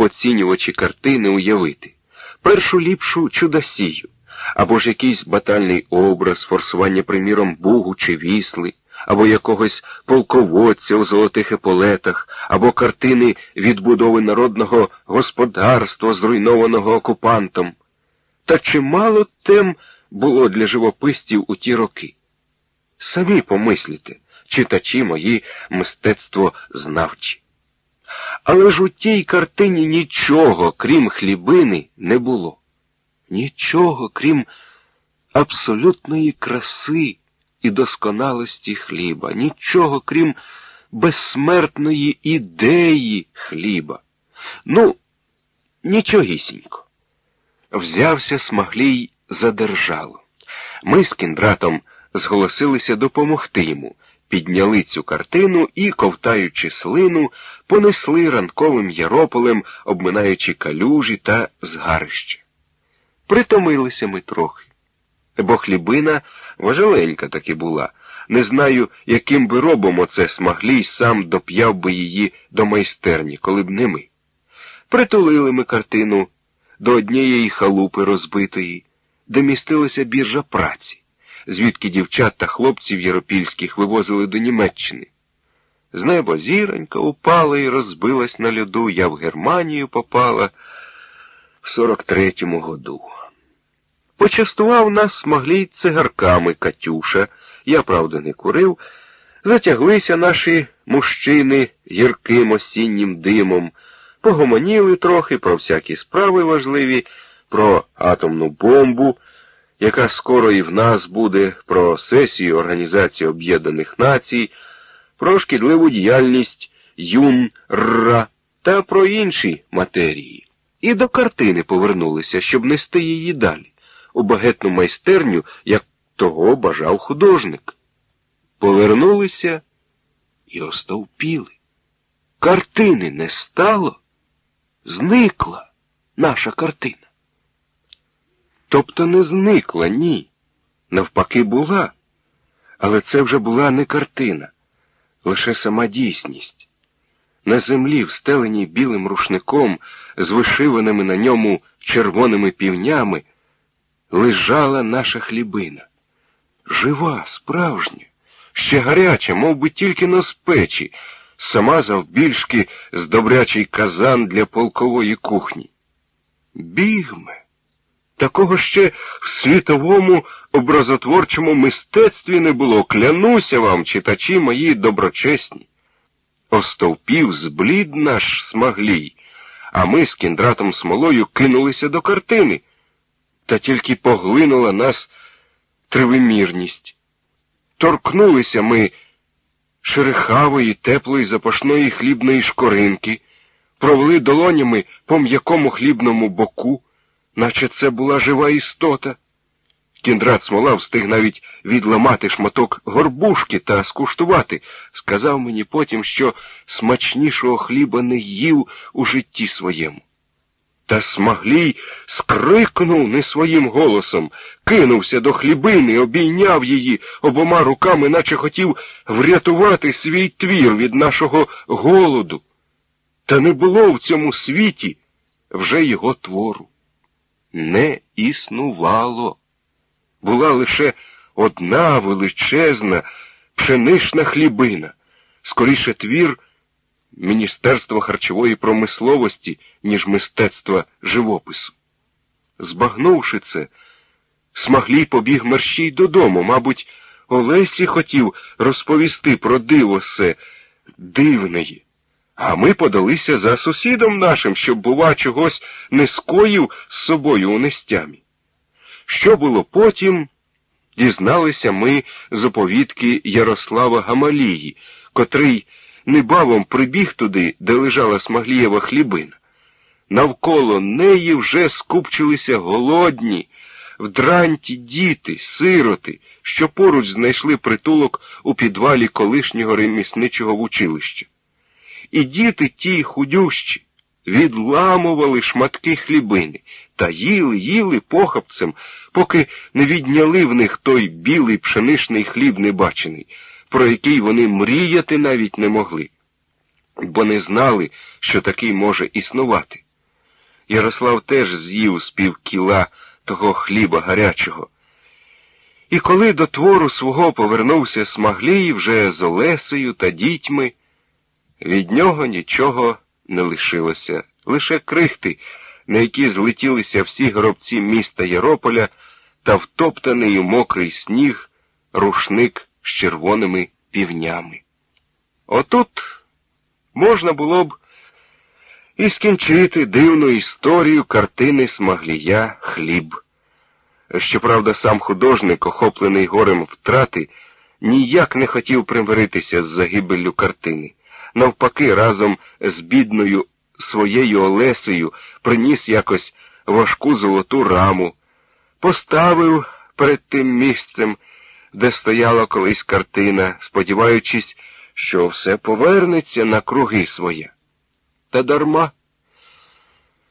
поцінювачі картини уявити першу ліпшу чудосію, або ж якийсь батальний образ, форсування, приміром, бугу чи вісли, або якогось полководця у золотих еполетах, або картини відбудови народного господарства, зруйнованого окупантом. Та чимало тем було для живописців у ті роки. Самі помисліте, читачі мої мистецтво знавчі. Але ж у тій картині нічого, крім хлібини, не було. Нічого, крім абсолютної краси і досконалості хліба, нічого, крім безсмертної ідеї хліба. Ну, нічогісінько. Взявся Смаглій за державу. Ми з кіндратом зголосилися допомогти йому, підняли цю картину і, ковтаючи слину, понесли ранковим ярополем, обминаючи калюжі та згарище. Притомилися ми трохи, бо хлібина важеленька таки була. Не знаю, яким би робом оце смаглій сам доп'яв би її до майстерні, коли б не ми. Притулили ми картину до однієї халупи розбитої, де містилася біржа праці, звідки дівчат та хлопців єропільських вивозили до Німеччини. З неба зіронька упала і розбилась на льоду, я в Германію попала в 43-му году. Почастував нас смаглій цигарками Катюша, я, правда, не курив. Затяглися наші мужчини гірким осіннім димом, погомоніли трохи про всякі справи важливі, про атомну бомбу, яка скоро і в нас буде, про сесію Організації Об'єднаних Націй, про шкідливу діяльність ЮНРА та про інші матерії. І до картини повернулися, щоб нести її далі у багетну майстерню, як того бажав художник. Повернулися і остовпіли. Картини не стало, зникла наша картина. Тобто не зникла, ні. Навпаки, була. Але це вже була не картина, лише сама дійсність. На землі, встеленій білим рушником, з вишиваними на ньому червоними півнями, лежала наша хлібина. Жива, справжня, ще гаряча, мов би тільки на спечі, сама завбільшки з добрячий казан для полкової кухні. Бігме, такого ще в світовому образотворчому мистецтві не було, клянуся вам, читачі мої доброчесні. Остовпів зблід наш смаглій, а ми з кіндратом смолою кинулися до картини та тільки поглинула нас тривимірність. Торкнулися ми шерехавої, теплої запашної хлібної шкоринки, провели долонями по м'якому хлібному боку, наче це була жива істота. Кіндрат смола встиг навіть відламати шматок горбушки та скуштувати, сказав мені потім, що смачнішого хліба не їв у житті своєму. Та Смаглій скрикнув не своїм голосом, кинувся до хлібини, обійняв її обома руками, наче хотів врятувати свій твір від нашого голоду. Та не було в цьому світі вже його твору. Не існувало. Була лише одна величезна пшенична хлібина, скоріше твір. Міністерства харчової промисловості, ніж мистецтва живопису. Збагнувши це, смаглій побіг мерщій додому, мабуть, Олесі хотів розповісти про диво се дивнеє. А ми подалися за сусідом нашим, щоб, бува, чогось не скоїв з собою у нестямі. Що було потім, дізналися ми з оповідки Ярослава Гамалії, котрий небавом прибіг туди, де лежала Смаглієва хлібина. Навколо неї вже скупчилися голодні, вдранті діти, сироти, що поруч знайшли притулок у підвалі колишнього ремісничого вучилища. І діти ті худющі відламували шматки хлібини та їли, їли похапцем, поки не відняли в них той білий пшеничний хліб небачений про який вони мріяти навіть не могли, бо не знали, що такий може існувати. Ярослав теж з'їв з пів кіла того хліба гарячого. І коли до твору свого повернувся Смаглій вже з Олесею та дітьми, від нього нічого не лишилося, лише крихти, на які злетілися всі гробці міста Ярополя та втоптаний у мокрий сніг рушник з червоними півнями. Отут можна було б і скінчити дивну історію картини Смаглія Хліб. Щоправда, сам художник, охоплений горем втрати, ніяк не хотів примиритися з загибеллю картини. Навпаки, разом з бідною своєю Олесею приніс якось важку золоту раму, поставив перед тим місцем, де стояла колись картина, сподіваючись, що все повернеться на круги своє. Та дарма.